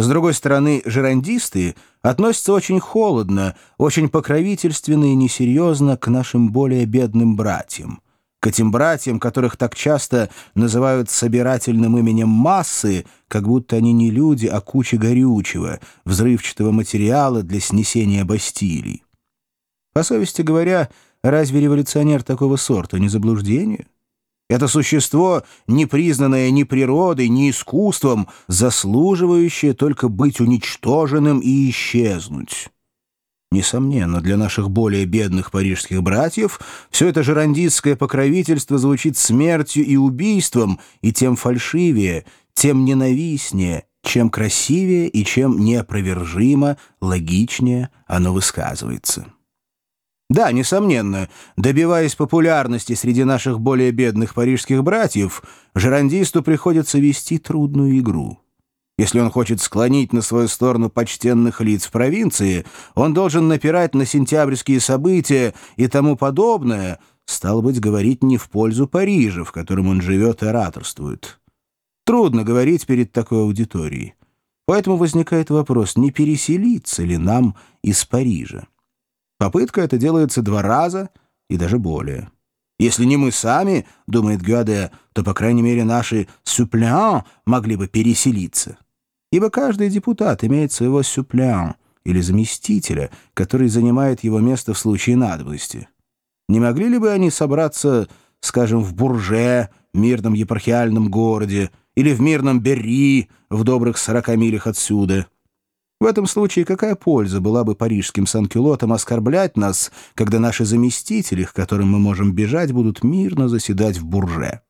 С другой стороны, жерандисты относятся очень холодно, очень покровительственно и несерьезно к нашим более бедным братьям. К этим братьям, которых так часто называют собирательным именем массы, как будто они не люди, а куча горючего, взрывчатого материала для снесения Бастилий. По совести говоря, разве революционер такого сорта не заблуждение? Это существо, не признанное ни природой, ни искусством, заслуживающее только быть уничтоженным и исчезнуть. Несомненно, для наших более бедных парижских братьев все это жерандистское покровительство звучит смертью и убийством, и тем фальшивее, тем ненавистнее, чем красивее и чем неопровержимо, логичнее оно высказывается. Да, несомненно, добиваясь популярности среди наших более бедных парижских братьев, жерандисту приходится вести трудную игру. Если он хочет склонить на свою сторону почтенных лиц в провинции, он должен напирать на сентябрьские события и тому подобное, стало быть, говорить не в пользу Парижа, в котором он живет и ораторствует. Трудно говорить перед такой аудиторией. Поэтому возникает вопрос, не переселиться ли нам из Парижа. Попытка эта делается два раза и даже более. Если не мы сами, думает Гюаде, то, по крайней мере, наши «сюплян» могли бы переселиться. Ибо каждый депутат имеет своего «сюплян» или заместителя, который занимает его место в случае надобности. Не могли ли бы они собраться, скажем, в Бурже, мирном епархиальном городе, или в мирном Берри, в добрых сорока милях отсюда — в этом случае какая польза была бы парижским санкюлотам оскорблять нас, когда наши заместители, к которым мы можем бежать, будут мирно заседать в бурже?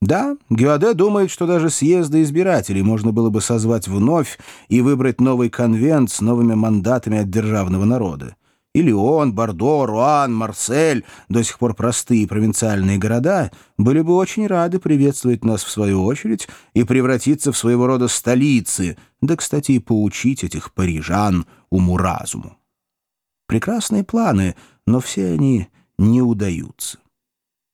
Да, Гюаде думает, что даже съезды избирателей можно было бы созвать вновь и выбрать новый конвент с новыми мандатами от державного народа и Лион, Бордо, Руан, Марсель, до сих пор простые провинциальные города, были бы очень рады приветствовать нас в свою очередь и превратиться в своего рода столицы, да, кстати, и поучить этих парижан уму-разуму. Прекрасные планы, но все они не удаются.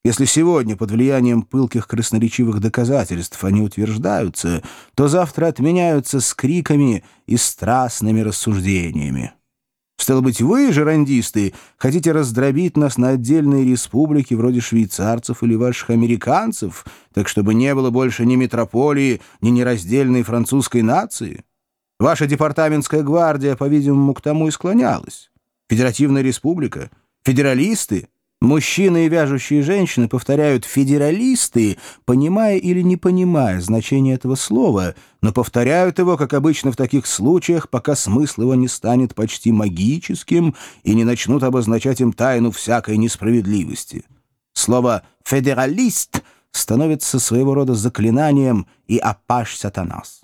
Если сегодня под влиянием пылких красноречивых доказательств они утверждаются, то завтра отменяются с криками и страстными рассуждениями. Стало быть, вы, жерандисты, хотите раздробить нас на отдельные республики вроде швейцарцев или ваших американцев, так чтобы не было больше ни метрополии, ни нераздельной французской нации? Ваша департаментская гвардия, по-видимому, к тому и склонялась. Федеративная республика? Федералисты? Мужчины и вяжущие женщины повторяют «федералисты», понимая или не понимая значение этого слова, но повторяют его, как обычно в таких случаях, пока смысл его не станет почти магическим и не начнут обозначать им тайну всякой несправедливости. Слово «федералист» становится своего рода заклинанием и «апаш сатанас».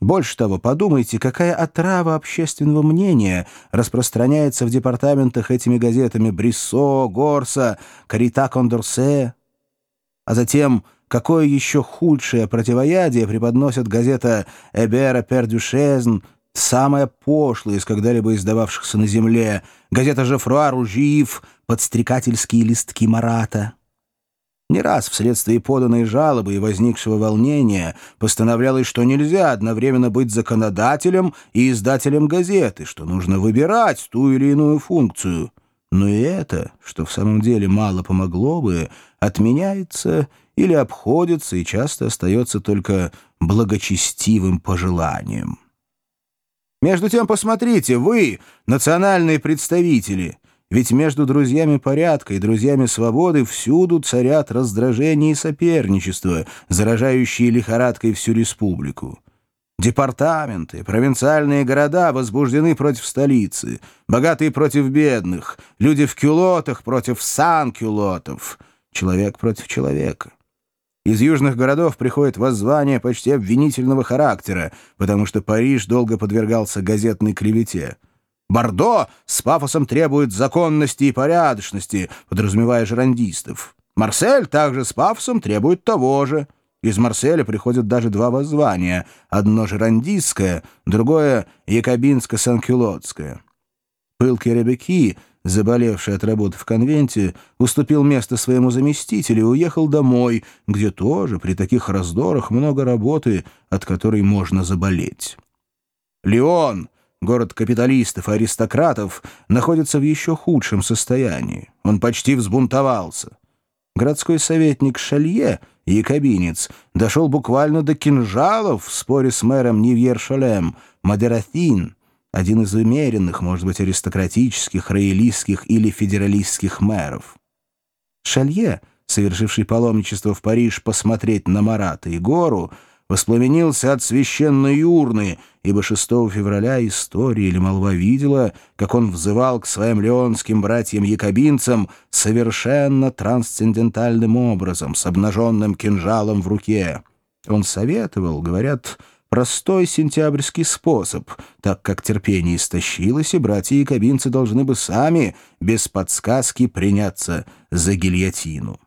Больше того, подумайте, какая отрава общественного мнения распространяется в департаментах этими газетами «Бриссо», «Горса», «Карита Кондорсе». А затем, какое еще худшее противоядие преподносит газета «Эбера Пердюшезн», самая пошлая из когда-либо издававшихся на земле, газета «Жефруа Ружиев», «Подстрекательские листки Марата». Не раз вследствие поданной жалобы и возникшего волнения постановлялось, что нельзя одновременно быть законодателем и издателем газеты, что нужно выбирать ту или иную функцию. Но и это, что в самом деле мало помогло бы, отменяется или обходится и часто остается только благочестивым пожеланием. Между тем, посмотрите, вы, национальные представители — ведь между друзьями порядка и друзьями свободы всюду царят раздражение и соперничество, заражающие лихорадкой всю республику. Департаменты, провинциальные города возбуждены против столицы, богатые против бедных, люди в кюлотах против сан-кюлотов, человек против человека. Из южных городов приходит воззвание почти обвинительного характера, потому что Париж долго подвергался газетной клевете — Бордо с пафосом требует законности и порядочности, подразумевая жерандистов. Марсель также с пафосом требует того же. Из Марселя приходят даже два воззвания, одно жерандистское, другое якобинско-санкюлотское. Пылкие ребеки заболевший от работы в конвенте, уступил место своему заместителю и уехал домой, где тоже при таких раздорах много работы, от которой можно заболеть. Леон, город капиталистов и аристократов, находится в еще худшем состоянии. Он почти взбунтовался. Городской советник Шалье, якобинец, дошел буквально до кинжалов в споре с мэром Нивьер-Шалем, Мадерафин, один из умеренных, может быть, аристократических, роялистских или федералистских мэров. Шалье, совершивший паломничество в Париж посмотреть на Марата и гору, воспламенился от священной урны, ибо 6 февраля история или молва видела, как он взывал к своим леонским братьям-якобинцам совершенно трансцендентальным образом, с обнаженным кинжалом в руке. Он советовал, говорят, простой сентябрьский способ, так как терпение истощилось, и братья-якобинцы должны бы сами, без подсказки, приняться за гильотину.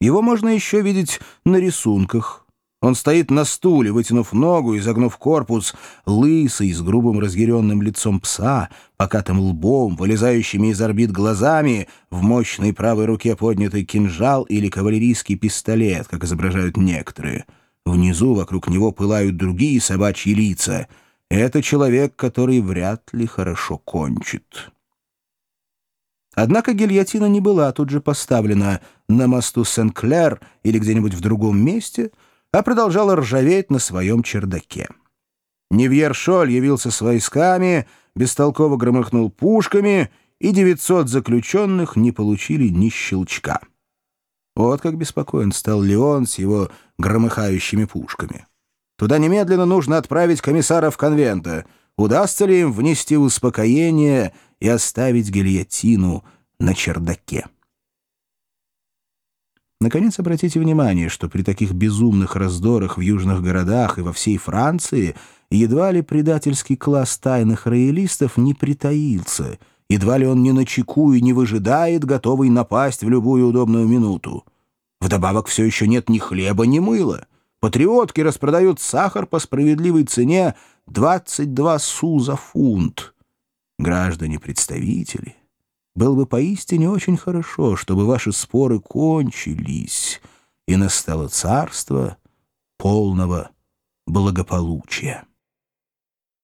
Его можно еще видеть на рисунках, он стоит на стуле, вытянув ногу и загнув корпус, лысый, с грубым разъяренным лицом пса, покатым лбом, вылезающими из орбит глазами, в мощной правой руке поднятый кинжал или кавалерийский пистолет, как изображают некоторые. Внизу вокруг него пылают другие собачьи лица. Это человек, который вряд ли хорошо кончит. Однако гильотина не была тут же поставлена на мосту Сен-Клер или где-нибудь в другом месте — а продолжала ржаветь на своем чердаке. Невьер-Шоль явился с войсками, бестолково громыхнул пушками, и 900 заключенных не получили ни щелчка. Вот как беспокоен стал Леон с его громыхающими пушками. Туда немедленно нужно отправить комиссаров конвента. Удастся ли им внести успокоение и оставить гильотину на чердаке? Наконец, обратите внимание, что при таких безумных раздорах в южных городах и во всей Франции едва ли предательский класс тайных роялистов не притаился, едва ли он не начеку и не выжидает, готовый напасть в любую удобную минуту. Вдобавок все еще нет ни хлеба, ни мыла. Патриотки распродают сахар по справедливой цене 22 су за фунт. Граждане-представители было бы поистине очень хорошо, чтобы ваши споры кончились, и настало царство полного благополучия.